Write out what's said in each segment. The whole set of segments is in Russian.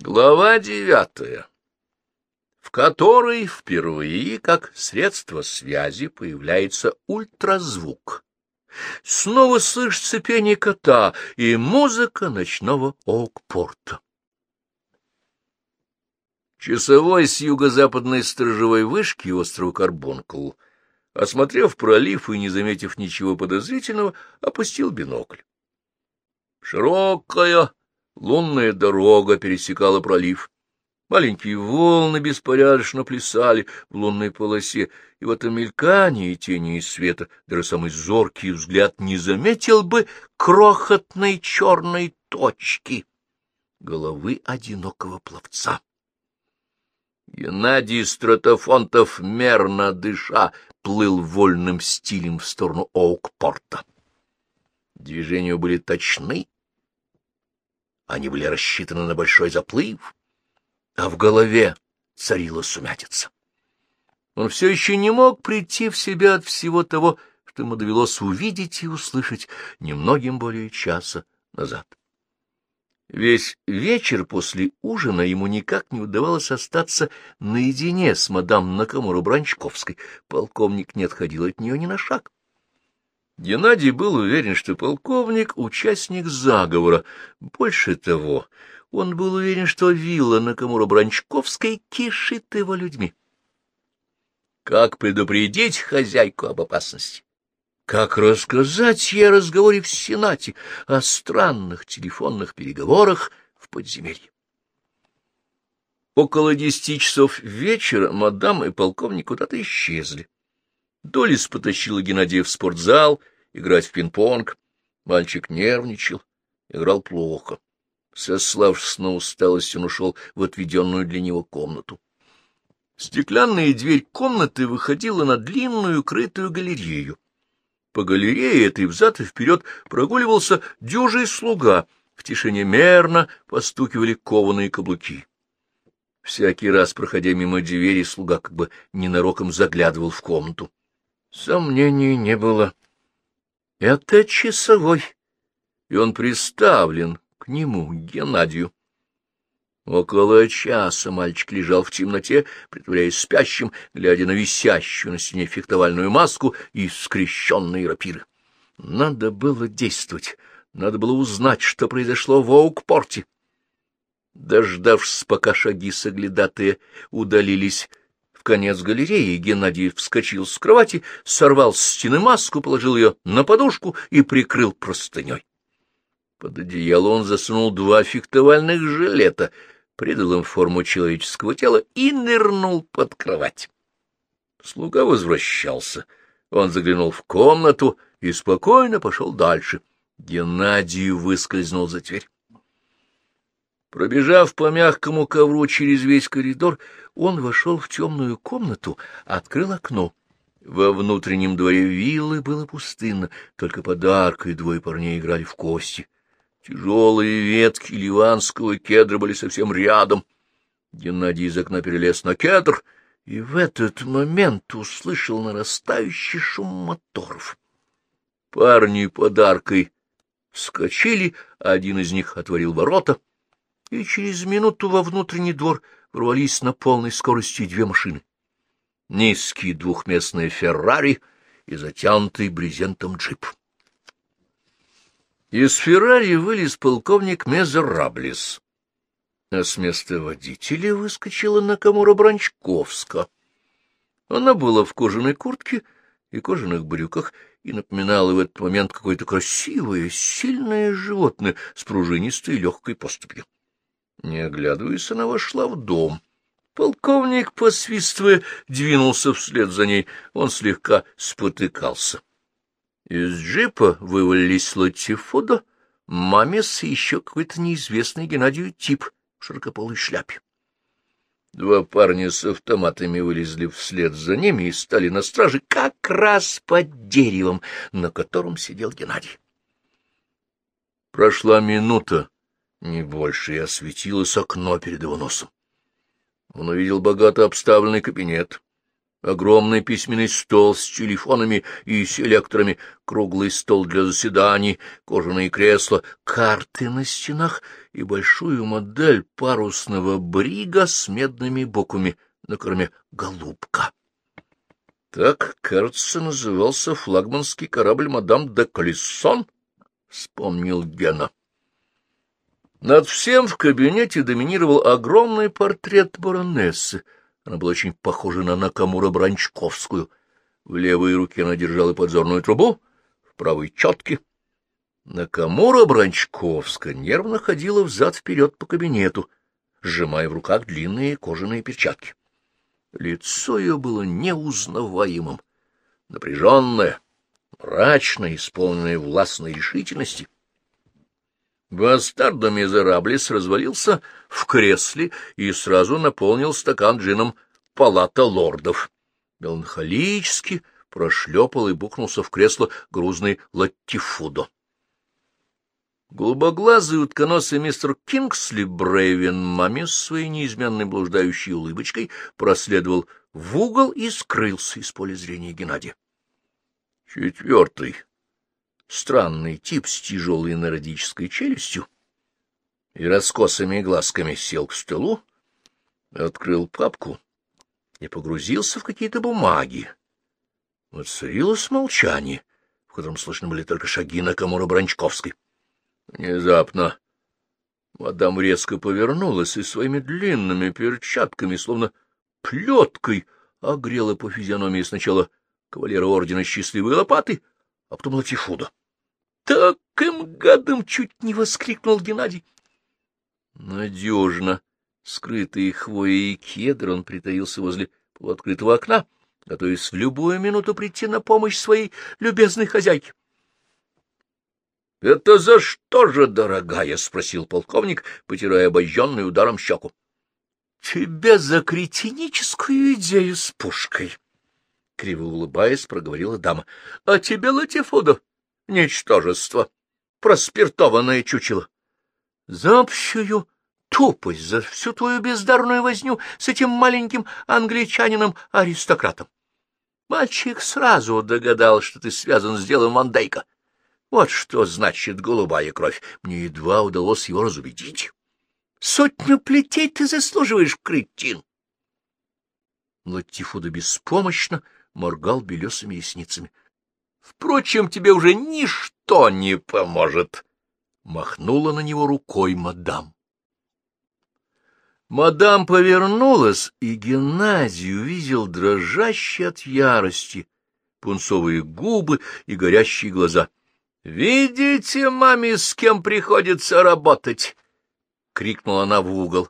Глава девятая, в которой впервые как средство связи появляется ультразвук. Снова слышится пение кота и музыка ночного окпорта. Часовой с юго-западной сторожевой вышки острова Карбонкл, осмотрев пролив и не заметив ничего подозрительного, опустил бинокль. Широкая Лунная дорога пересекала пролив. Маленькие волны беспорядочно плясали в лунной полосе, и в этом мелькании тени и света даже самый зоркий взгляд не заметил бы крохотной черной точки головы одинокого пловца. Геннадий Стратофонтов, мерно дыша, плыл вольным стилем в сторону Оукпорта. Движения были точны, они были рассчитаны на большой заплыв, а в голове царила сумятица. Он все еще не мог прийти в себя от всего того, что ему довелось увидеть и услышать немногим более часа назад. Весь вечер после ужина ему никак не удавалось остаться наедине с мадам Накамуру Бранчковской. Полковник не отходил от нее ни на шаг. Геннадий был уверен, что полковник — участник заговора. Больше того, он был уверен, что вилла Накамура Бранчковской кишит его людьми. Как предупредить хозяйку об опасности? Как рассказать ей о разговоре в Сенате, о странных телефонных переговорах в подземелье? Около десяти часов вечера мадам и полковник куда-то исчезли. Долис потащила Геннадия в спортзал играть в пинг-понг. Мальчик нервничал, играл плохо. Сославшись на усталость, он ушел в отведенную для него комнату. Стеклянная дверь комнаты выходила на длинную крытую галерею. По галерее этой взад и вперед прогуливался дюжий слуга, в тишине мерно постукивали кованые каблуки. Всякий раз, проходя мимо двери, слуга как бы ненароком заглядывал в комнату. Сомнений не было. Это часовой, и он приставлен к нему, Геннадию. Около часа мальчик лежал в темноте, притворяясь спящим, глядя на висящую на стене фехтовальную маску и скрещенные рапиры. Надо было действовать, надо было узнать, что произошло в Оукпорте. Дождавшись, пока шаги соглядатые удалились, конец галереи, Геннадий вскочил с кровати, сорвал с стены маску, положил ее на подушку и прикрыл простыней. Под одеяло он засунул два фехтовальных жилета, придал им форму человеческого тела и нырнул под кровать. Слуга возвращался. Он заглянул в комнату и спокойно пошел дальше. Геннадий выскользнул за дверь. Пробежав по мягкому ковру через весь коридор, он вошел в темную комнату, открыл окно. Во внутреннем дворе виллы было пустынно, только подарка и двое парней играли в кости. Тяжелые ветки ливанского кедра были совсем рядом. Геннадий из окна перелез на кедр и в этот момент услышал нарастающий шум моторов. Парни подаркой вскочили, один из них отворил ворота — и через минуту во внутренний двор ворвались на полной скорости две машины. Низкий двухместный «Феррари» и затянутый брезентом джип. Из «Феррари» вылез полковник Мезераблис, а с места водителя выскочила Накамура Бранчковска. Она была в кожаной куртке и кожаных брюках и напоминала в этот момент какое-то красивое, сильное животное с пружинистой легкой поступью. Не оглядываясь, она вошла в дом. Полковник, посвистывая, двинулся вслед за ней. Он слегка спотыкался. Из джипа вывалились Латифудо, Мамес и еще какой-то неизвестный Геннадию тип в широкополой шляпе. Два парня с автоматами вылезли вслед за ними и стали на страже как раз под деревом, на котором сидел Геннадий. Прошла минута, не больше, и осветилось окно перед его носом. Он увидел богато обставленный кабинет. огромный письменный стол с телефонами и селекторами, круглый стол для заседаний, кожаные кресла, карты на стенах и большую модель парусного брига с медными буквами на корме «Голубка». Так, кажется, назывался флагманский корабль «Мадам де Колессон», — вспомнил Гена. Над всем в кабинете доминировал огромный портрет баронессы — она была очень похожа на Накамура Бранчковскую. В левой руке она держала подзорную трубу, в правой — четки. Накамура Бранчковская нервно ходила взад-вперед по кабинету, сжимая в руках длинные кожаные перчатки. Лицо ее было неузнаваемым, напряженное, мрачное, исполненное властной решительности — Бастардо Мизераблис развалился в кресле и сразу наполнил стакан джином палата лордов. Меланхолически прошлепал и бухнулся в кресло грузный Латтифудо. Голубоглазый утконосый мистер Кингсли Брейвен маме с своей неизменной блуждающей улыбочкой проследовал в угол и скрылся из поля зрения Геннадия. Четвертый странный тип с тяжелой нордической челюстью и раскосыми глазками сел к столу, открыл папку и погрузился в какие-то бумаги. Воцарилось молчание, в котором слышны были только шаги на Камура Бранчковской. Внезапно мадам резко повернулась и своими длинными перчатками, словно плеткой, огрела по физиономии сначала кавалера ордена Счастливой Лопаты, а потом Латифуда. «Таким гадом!» — чуть не воскликнул Геннадий. Надежно скрытый хвоей и кедр, он притаился возле полуоткрытого окна, готовясь в любую минуту прийти на помощь своей любезной хозяйке. — Это за что же, дорогая? — спросил полковник, потирая обожженный ударом щеку. — Тебе за кретиническую идею с пушкой! — криво улыбаясь, проговорила дама. — А тебе, Латифудо, Ничтожество. Проспиртованное чучело. За общую тупость, за всю твою бездарную возню с этим маленьким англичанином-аристократом. Мальчик сразу догадал, что ты связан с делом Ван Дейка. Вот что значит голубая кровь. Мне едва удалось его разубедить. Сотню плетей ты заслуживаешь, кретин. Латифуда беспомощно моргал белесыми ресницами. Впрочем, тебе уже ничто не поможет. Махнула на него рукой мадам. Мадам повернулась, и Геннадий увидел дрожащие от ярости пунцовые губы и горящие глаза. — Видите, маме, с кем приходится работать? — крикнула она в угол.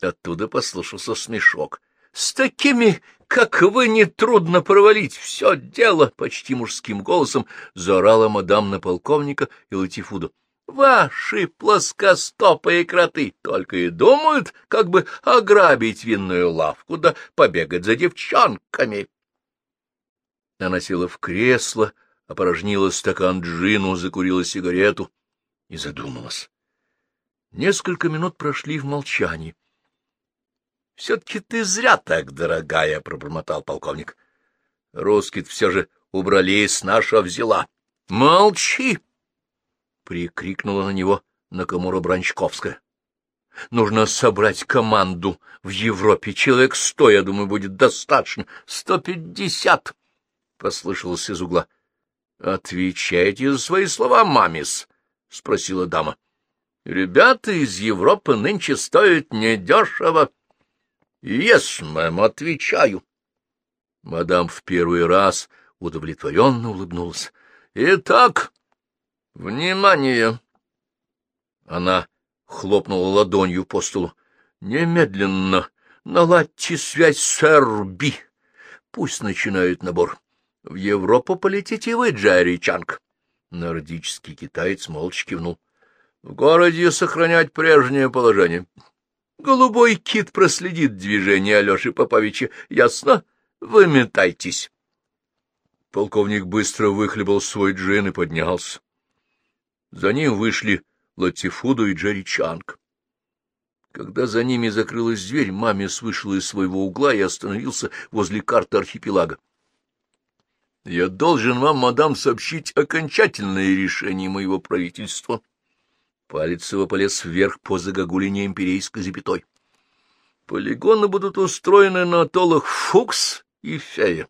Оттуда послышался смешок. — С такими как вы нетрудно провалить все дело! — почти мужским голосом заорала мадам на полковника и Латифуду. — Ваши плоскостопые кроты только и думают, как бы ограбить винную лавку да побегать за девчонками. Она села в кресло, опорожнила стакан джину, закурила сигарету и задумалась. Несколько минут прошли в молчании. — Все-таки ты зря так, дорогая, — пробормотал полковник. — Русские все же убрались, наша взяла. — Молчи! — прикрикнула на него Накамура Бранчковская. — Нужно собрать команду в Европе. Человек сто, я думаю, будет достаточно. Сто пятьдесят! — послышалось из угла. — Отвечайте за свои слова, мамис, — спросила дама. — Ребята из Европы нынче стоят недешево. —— Yes, мэм, отвечаю. Мадам в первый раз удовлетворенно улыбнулась. — Итак, внимание! Она хлопнула ладонью по столу. — Немедленно наладьте связь с Эрби. Пусть начинают набор. В Европу полетите вы, Джерри Чанг. Нордический китаец молча кивнул. — В городе сохранять прежнее положение. Голубой кит проследит движение Алеши Поповича. Ясно? Выметайтесь. Полковник быстро выхлебал свой джин и поднялся. За ним вышли Латифуду и Джерри Чанг. Когда за ними закрылась дверь, мамес вышел из своего угла и остановился возле карты архипелага. — Я должен вам, мадам, сообщить окончательное решение моего правительства. Палец его полез вверх по загогулине империйской запятой. Полигоны будут устроены на атоллах Фукс и Фея.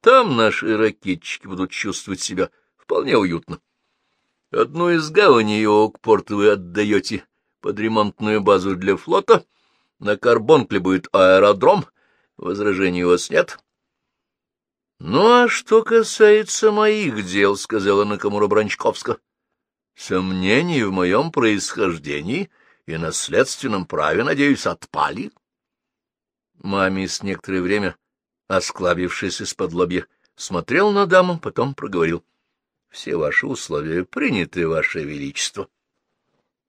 Там наши ракетчики будут чувствовать себя вполне уютно. Одну из гаваней Оукпорта вы отдаете под ремонтную базу для флота. На Карбонкле будет аэродром. Возражений у вас нет? — Ну, а что касается моих дел, — сказала Накамура Бранчковска, — сомнений в моем происхождении и наследственном праве, надеюсь, отпали. Маме с некоторое время, осклабившись из-под лобья, смотрел на даму, потом проговорил. — Все ваши условия приняты, ваше величество.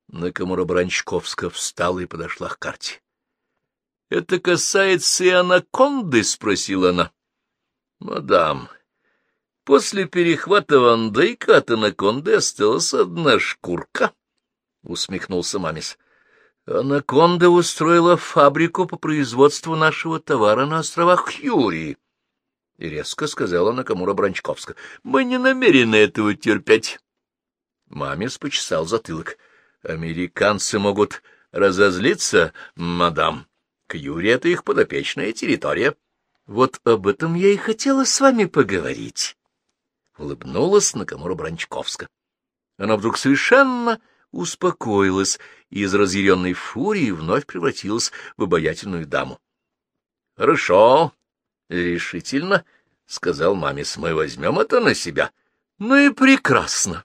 Накамура Бранчковска встала и подошла к карте. — Это касается и анаконды? — спросила она. — Мадам, после перехвата Ван Дейка от анаконды осталась одна шкурка, — усмехнулся Мамис. — Анаконда устроила фабрику по производству нашего товара на островах Хьюри. И резко сказала Накамура Бранчковска. — Мы не намерены этого терпеть. Мамис почесал затылок. — Американцы могут разозлиться, мадам. Кьюри — это их подопечная территория. Вот об этом я и хотела с вами поговорить. Улыбнулась Накамура Бранчковска. Она вдруг совершенно успокоилась и из разъяренной фурии вновь превратилась в обаятельную даму. — Хорошо, решительно, — сказал мамис, — мы возьмем это на себя. — Ну и прекрасно.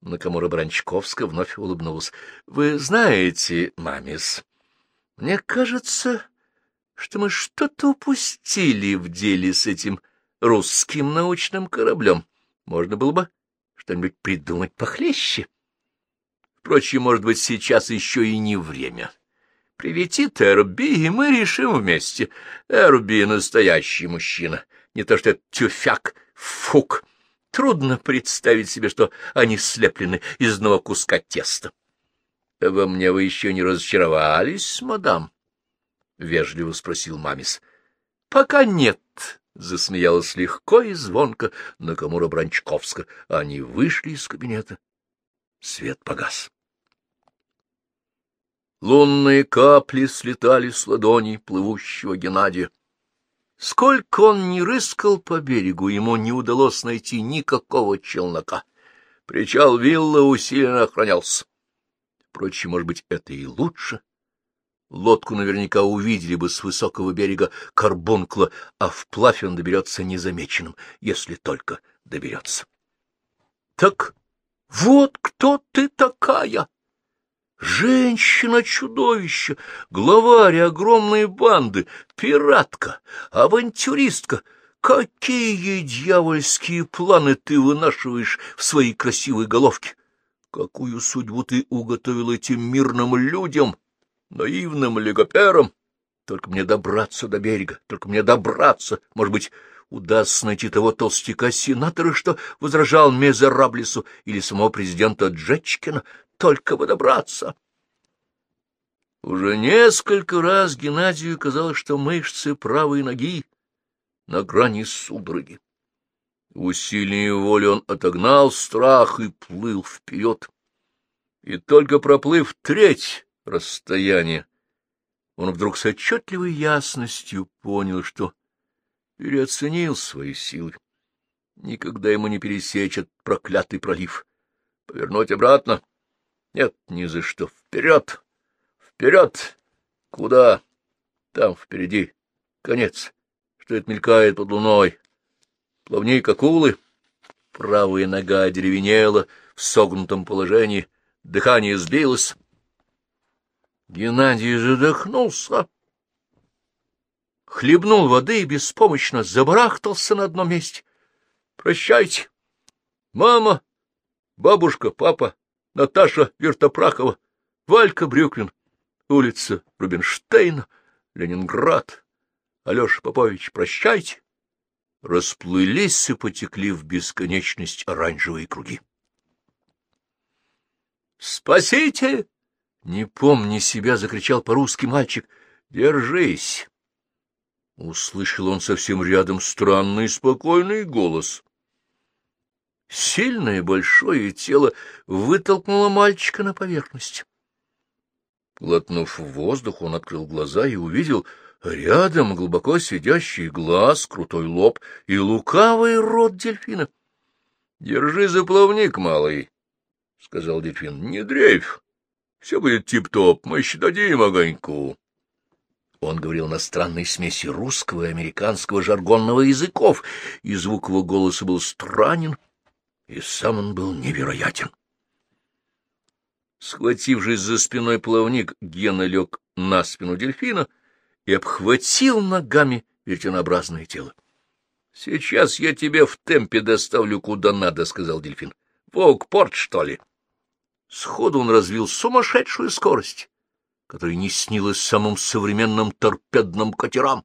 Накамура Бранчковска вновь улыбнулась. — Вы знаете, мамис, мне кажется, что мы что-то упустили в деле с этим русским научным кораблем. Можно было бы что-нибудь придумать похлеще. Впрочем, может быть, сейчас еще и не время. Прилетит Эрби, и мы решим вместе. Эрби — настоящий мужчина, не то что этот тюфяк, фук. Трудно представить себе, что они слеплены из одного куска теста. — Во мне вы еще не разочаровались, мадам? — вежливо спросил Мамис. — Пока нет, — засмеялась легко и звонко Накамура Бранчковска. Они вышли из кабинета. Свет погас. Лунные капли слетали с ладоней плывущего Геннадия. Сколько он ни рыскал по берегу, ему не удалось найти никакого челнока. Причал вилла усиленно охранялся. Впрочем, может быть, это и лучше. Лодку наверняка увидели бы с высокого берега Карбункла, а вплавь он доберется незамеченным, если только доберется. — Так вот кто ты такая! Женщина-чудовище, главарь огромной банды, пиратка, авантюристка. Какие дьявольские планы ты вынашиваешь в своей красивой головке? Какую судьбу ты уготовил этим мирным людям, наивным легоперам? Только мне добраться до берега, только мне добраться. Может быть, удастся найти того толстяка-сенатора, что возражал Мезераблесу, или самого президента Джечкина только бы добраться. Уже несколько раз Геннадию казалось, что мышцы правой ноги на грани судороги. Усилием воли он отогнал страх и плыл вперед. И только проплыв треть расстояния, он вдруг с отчетливой ясностью понял, что переоценил свои силы. Никогда ему не пересечь этот проклятый пролив. Повернуть обратно нет, ни за что. Вперед! Вперед! Куда? Там впереди. Конец. Что это мелькает под луной? Плавней, как акулы. Правая нога деревенела в согнутом положении. Дыхание сбилось. Геннадий задохнулся. Хлебнул воды и беспомощно забарахтался на одном месте. — Прощайте. Мама, бабушка, папа, Наташа Вертопрахова, Валька Брюквин, улица Рубинштейна, Ленинград. Алеша Попович, прощайте. Расплылись и потекли в бесконечность оранжевые круги. «Спасите! Не помни себя, — закричал по-русски мальчик. — Держись! Услышал он совсем рядом странный спокойный голос. Сильное большое тело вытолкнуло мальчика на поверхность. Глотнув воздух, он открыл глаза и увидел рядом глубоко сидящий глаз, крутой лоб и лукавый рот дельфина. — Держи за плавник, малый, — сказал дельфин. — Не дрейфь. Все будет тип-топ, мы еще дадим огоньку. Он говорил на странной смеси русского и американского жаргонного языков, и звук его голоса был странен, и сам он был невероятен. Схватившись за спиной плавник, Гена лег на спину дельфина и обхватил ногами вертинообразное тело. — Сейчас я тебя в темпе доставлю куда надо, — сказал дельфин. — Волк-порт, что ли? Сходу он развил сумасшедшую скорость, которая не снилась самым современным торпедным катерам.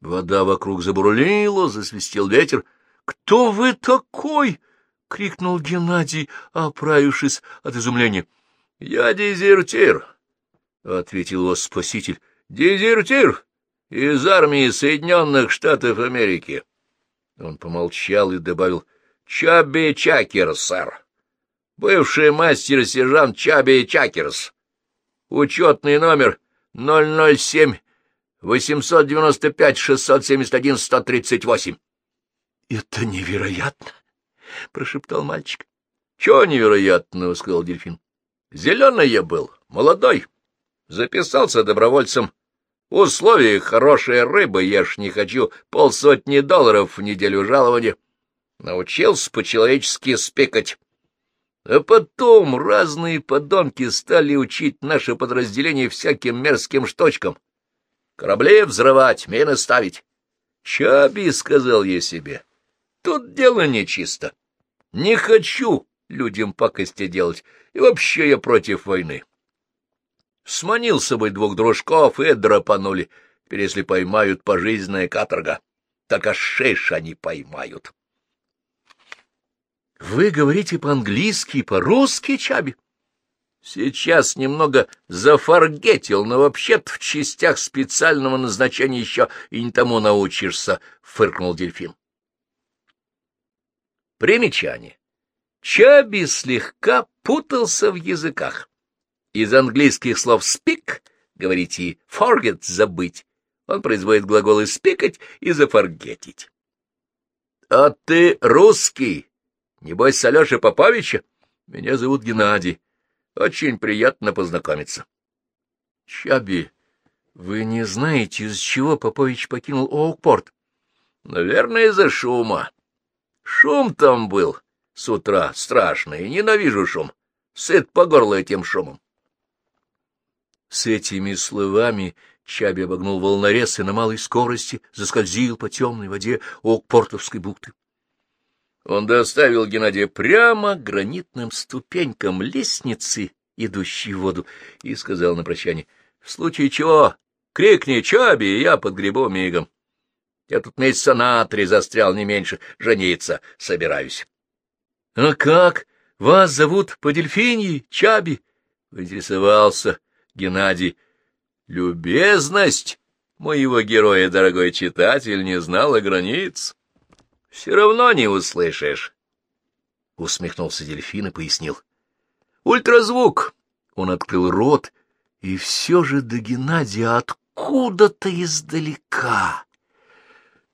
Вода вокруг забурлила, засвистел ветер. — Кто вы такой? — крикнул Геннадий, оправившись от изумления. — Я дезертир, — ответил его спаситель. — Дезертир из армии Соединенных Штатов Америки. Он помолчал и добавил. — Чабби Чакер, сэр бывший мастер-сержант Чаби Чакерс. Учетный номер 007-895-671-138. — Это невероятно! — прошептал мальчик. — Чего невероятного? — сказал дельфин. — Зеленый я был, молодой. Записался добровольцем. Условия хорошая рыба, ешь не хочу, полсотни долларов в неделю жалования. Научился по-человечески спекать. А потом разные подонки стали учить наше подразделение всяким мерзким штучкам. Корабли взрывать, мины ставить. Чаби, — сказал я себе, — тут дело нечисто. Не хочу людям пакости делать, и вообще я против войны. Сманил с собой двух дружков и драпанули. Теперь, если поймают, пожизненная каторга. Так аж шеш они поймают. Вы говорите по-английски и по-русски, Чаби? Сейчас немного зафаргетил, но вообще-то в частях специального назначения еще и не тому научишься, — фыркнул дельфин. Примечание. Чаби слегка путался в языках. Из английских слов «speak» говорите «forget» — «забыть». Он производит глаголы «спикать» и «зафаргетить». — А ты русский? Небось, с Алешей Поповича? Меня зовут Геннадий. Очень приятно познакомиться. Чаби, вы не знаете, из-за чего Попович покинул Оукпорт? Наверное, из-за шума. Шум там был с утра страшный, ненавижу шум. Сыт по горло этим шумом. С этими словами Чаби обогнул волнорез и на малой скорости заскользил по темной воде Окпортовской бухты. Он доставил Геннадия прямо гранитным ступенькам лестницы, идущей в воду, и сказал на прощание, — В случае чего, крикни Чаби, я под грибом мигом. Я тут месяца на три застрял не меньше, жениться собираюсь. — А как? Вас зовут по дельфиньи, Чаби? — поинтересовался Геннадий. — Любезность моего героя, дорогой читатель, не знала границ. — Все равно не услышишь. Усмехнулся дельфин и пояснил. — Ультразвук! Он открыл рот, и все же до Геннадия откуда-то издалека,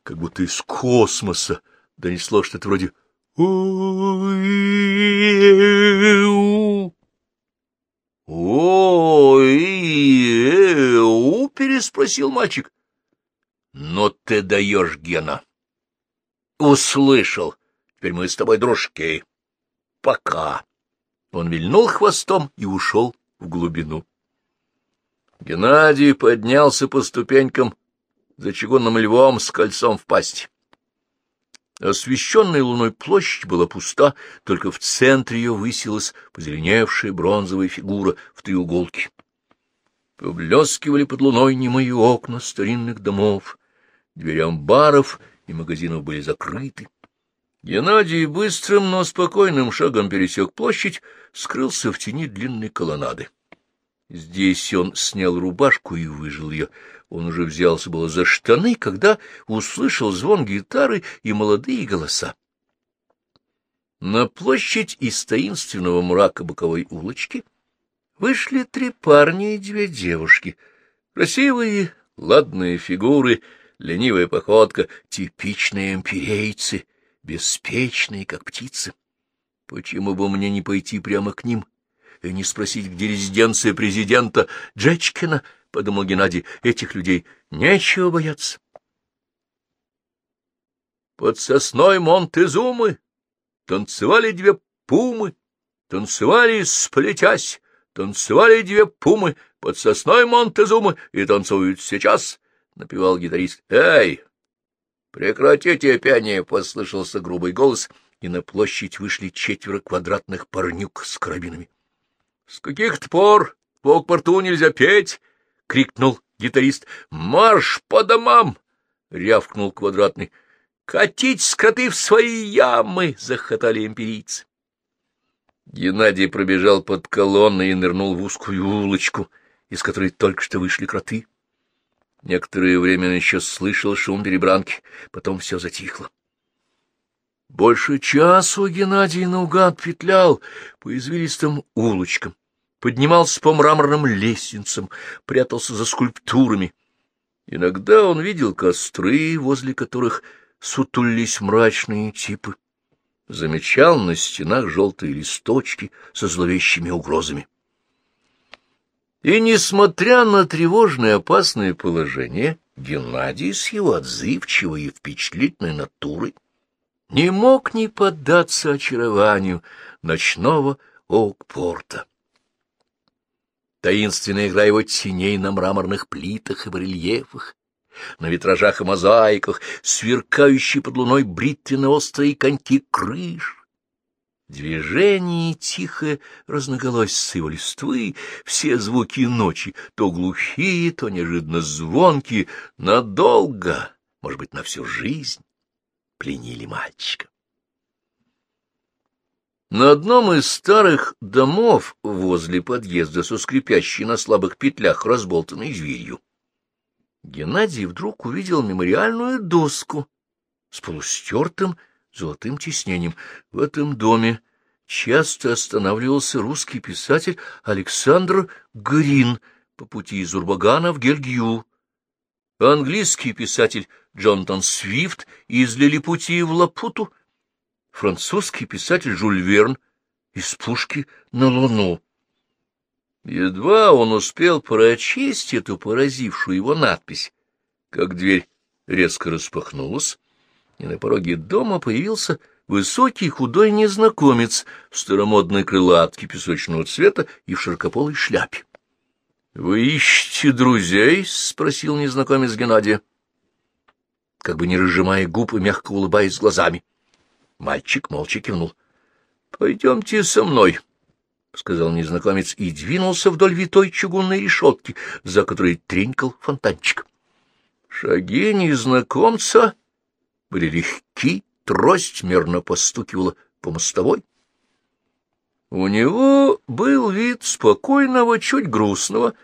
как будто из космоса, донесло что-то вроде «Ой-у!» переспросил мальчик. «Но ты даешь, Гена!» Услышал. Теперь мы с тобой дружки. Пока. Он вильнул хвостом и ушел в глубину. Геннадий поднялся по ступенькам за чугунным львом с кольцом в пасти. Освещенная луной площадь была пуста, только в центре ее высилась позеленевшая бронзовая фигура в треуголке. Поблескивали под луной немые окна старинных домов, дверям баров и магазинов были закрыты. Геннадий быстрым, но спокойным шагом пересек площадь, скрылся в тени длинной колоннады. Здесь он снял рубашку и выжил ее. Он уже взялся было за штаны, когда услышал звон гитары и молодые голоса. На площадь из таинственного мрака боковой улочки вышли три парня и две девушки. Красивые, ладные фигуры, ленивая походка, типичные имперейцы, беспечные, как птицы. Почему бы мне не пойти прямо к ним и не спросить, где резиденция президента Джечкина, — подумал Геннадий, — этих людей нечего бояться. Под сосной Монтезумы танцевали две пумы, танцевали сплетясь, танцевали две пумы под сосной Монтезумы и танцуют сейчас, — напевал гитарист. — Эй, прекратите пение! — послышался грубый голос, и на площадь вышли четверо квадратных парнюк с карабинами. — С каких-то пор в порту нельзя петь? — крикнул гитарист. — Марш по домам! — рявкнул квадратный. — Катить скоты в свои ямы! — захотали империйцы. Геннадий пробежал под колонной и нырнул в узкую улочку, из которой только что вышли кроты. Некоторое время еще слышал шум перебранки, потом все затихло. Больше часу Геннадий наугад петлял по извилистым улочкам, поднимался по мраморным лестницам, прятался за скульптурами. Иногда он видел костры, возле которых сутулились мрачные типы. Замечал на стенах желтые листочки со зловещими угрозами. И, несмотря на тревожное опасное положение, Геннадий с его отзывчивой и впечатлительной натурой не мог не поддаться очарованию ночного Оукпорта. Таинственная игра его теней на мраморных плитах и барельефах, на витражах и мозаиках, сверкающие под луной бритвенно-острые коньки крыш. Движение тихо разноголосица его листвы, все звуки ночи, то глухие, то неожиданно звонкие, надолго, может быть, на всю жизнь пленили мальчика. На одном из старых домов возле подъезда со скрипящей на слабых петлях разболтанной дверью Геннадий вдруг увидел мемориальную доску с полустертым золотым тиснением. В этом доме часто останавливался русский писатель Александр Грин по пути из Урбагана в Гельгию. Английский писатель Джонатан Свифт из Лилипутии в Лапуту, французский писатель Жюль Верн из Пушки на Луну. Едва он успел прочесть эту поразившую его надпись, как дверь резко распахнулась, и на пороге дома появился высокий худой незнакомец в старомодной крылатке песочного цвета и в широкополой шляпе. — Вы ищете друзей? — спросил незнакомец Геннадия как бы не разжимая губ и мягко улыбаясь глазами. Мальчик молча кивнул. — Пойдемте со мной, — сказал незнакомец и двинулся вдоль витой чугунной решетки, за которой тренькал фонтанчик. Шаги незнакомца были легки, трость мерно постукивала по мостовой. У него был вид спокойного, чуть грустного,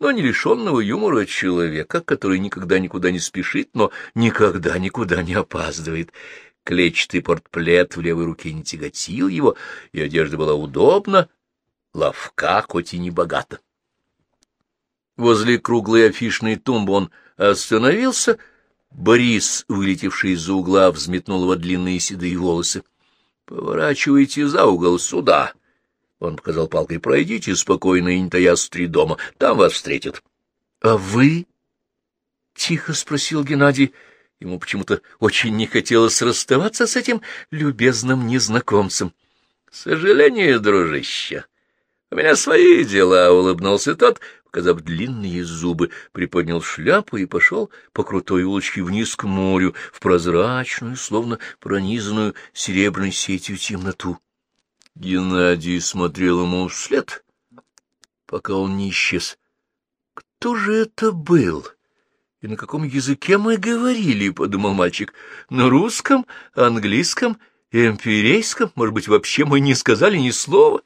но не лишенного юмора человека, который никогда никуда не спешит, но никогда никуда не опаздывает. Клетчатый портплет в левой руке не тяготил его, и одежда была удобна, ловка, хоть и не богата. Возле круглой афишной тумбы он остановился. Борис, вылетевший из-за угла, взметнул его длинные седые волосы. — Поворачивайте за угол сюда, он показал палкой. — Пройдите спокойно и не таясь три дома. Там вас встретят. — А вы? — тихо спросил Геннадий. Ему почему-то очень не хотелось расставаться с этим любезным незнакомцем. — К сожалению, дружище, у меня свои дела, — улыбнулся тот, показав длинные зубы, приподнял шляпу и пошел по крутой улочке вниз к морю, в прозрачную, словно пронизанную серебряной сетью темноту. Геннадий смотрел ему вслед, пока он не исчез. Кто же это был? И на каком языке мы говорили, — подумал мальчик. На русском, английском, эмпирейском? Может быть, вообще мы не сказали ни слова?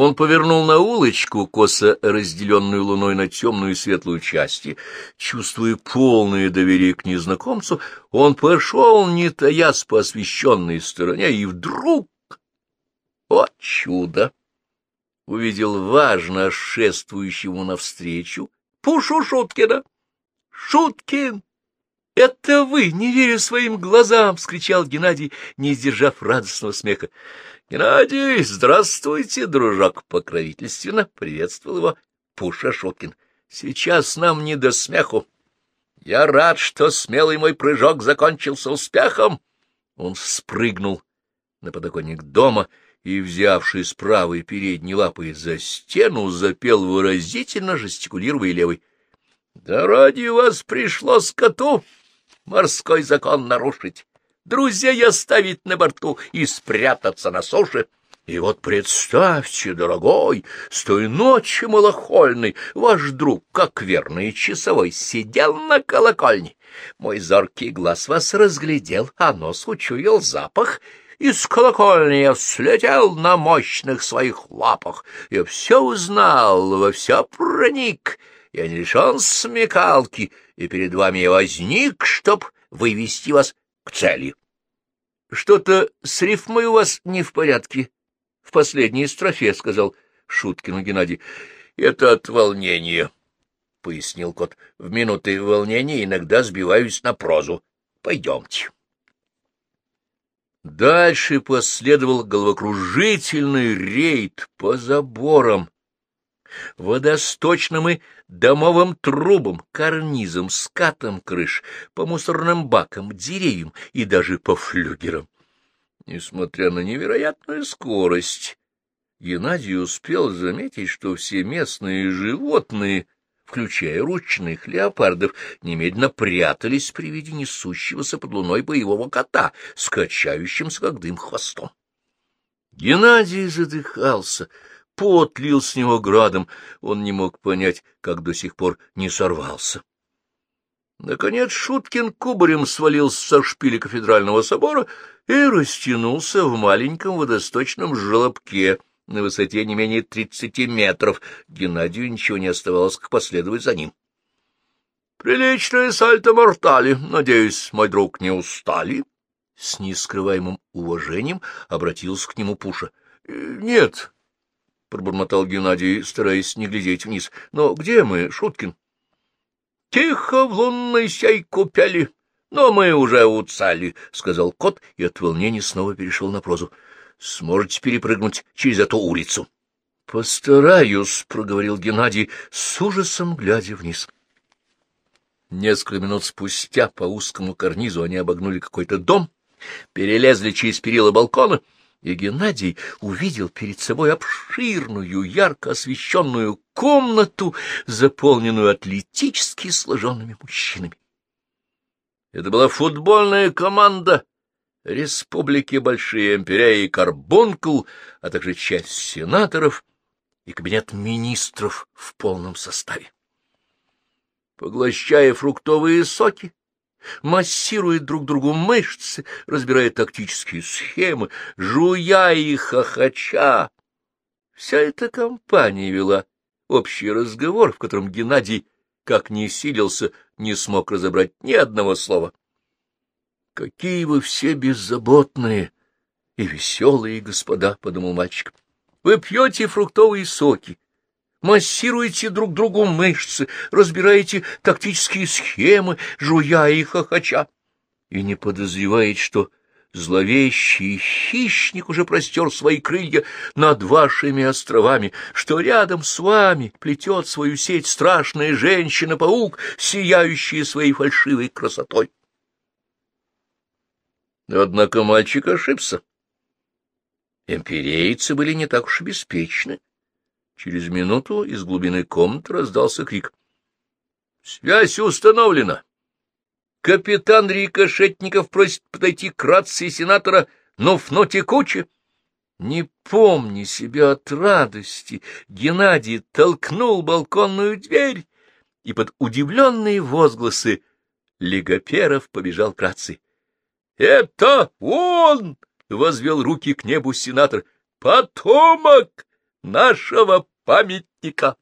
Он повернул на улочку, косо разделенную луной на темную и светлую части. Чувствуя полное доверие к незнакомцу, он пошел, не таясь по освещенной стороне, и вдруг... О, чудо! Увидел важно шествующему навстречу Пушу Шуткина. «Шуткин!» «Это вы, не веря своим глазам!» — вскричал Геннадий, не сдержав радостного смеха. «Геннадий, здравствуйте, дружок!» — покровительственно приветствовал его Пуша Шуткин. «Сейчас нам не до смеху. Я рад, что смелый мой прыжок закончился успехом!» Он спрыгнул на подоконник дома и, взявший с правой передней лапой за стену, запел выразительно, жестикулируя левой. — Да ради вас пришло скоту морской закон нарушить, друзей оставить на борту и спрятаться на суше. И вот представьте, дорогой, с той ночи малохольной ваш друг, как верный часовой, сидел на колокольне. Мой зоркий глаз вас разглядел, а нос учуял запах — из колокольни я слетел на мощных своих лапах. Я все узнал, во все проник. Я не лишен смекалки, и перед вами я возник, чтоб вывести вас цели. Что-то с рифмой у вас не в порядке. В последней строфе, — сказал Шуткину Геннадий. — Это от волнения, — пояснил кот. — В минуты волнения иногда сбиваюсь на прозу. Пойдемте. Дальше последовал головокружительный рейд по заборам, водосточным и домовым трубам, карнизам, скатам крыш, по мусорным бакам, деревьям и даже по флюгерам. Несмотря на невероятную скорость, Геннадий успел заметить, что все местные животные — включая ручных леопардов, немедленно прятались при виде несущегося под луной боевого кота, скачающимся как дым хвостом. Геннадий задыхался, пот лил с него градом, он не мог понять, как до сих пор не сорвался. Наконец Шуткин кубарем свалился со шпиля кафедрального собора и растянулся в маленьком водосточном желобке — на высоте не менее тридцати метров. Геннадию ничего не оставалось, как последовать за ним. — Приличное сальто-мортали. Надеюсь, мой друг, не устали? С нескрываемым уважением обратился к нему Пуша. «Э, — Нет, — пробормотал Геннадий, стараясь не глядеть вниз. — Но где мы, Шуткин? — Тихо в лунной сей купели, но мы уже у цели, — сказал кот и от волнения снова перешел на прозу сможете перепрыгнуть через эту улицу? — Постараюсь, — проговорил Геннадий, с ужасом глядя вниз. Несколько минут спустя по узкому карнизу они обогнули какой-то дом, перелезли через перила балкона, и Геннадий увидел перед собой обширную, ярко освещенную комнату, заполненную атлетически сложенными мужчинами. Это была футбольная команда республики Большие Империя и Карбонкл, а также часть сенаторов и кабинет министров в полном составе. Поглощая фруктовые соки, массируя друг другу мышцы, разбирая тактические схемы, жуя и хохоча, вся эта компания вела общий разговор, в котором Геннадий, как ни силился, не смог разобрать ни одного слова. — Какие вы все беззаботные и веселые господа, — подумал мальчик. — Вы пьете фруктовые соки, массируете друг другу мышцы, разбираете тактические схемы, жуя и хохоча, и не подозреваете, что зловещий хищник уже простер свои крылья над вашими островами, что рядом с вами плетет свою сеть страшная женщина-паук, сияющая своей фальшивой красотой. Однако мальчик ошибся. Имперейцы были не так уж беспечны. Через минуту из глубины комнаты раздался крик. — Связь установлена! Капитан Рикошетников просит подойти к рации сенатора Нофноти Кучи. Не помня себя от радости, Геннадий толкнул балконную дверь и под удивленные возгласы легоперов побежал к рации. «Это он!» — возвел руки к небу сенатор. «Потомок нашего памятника.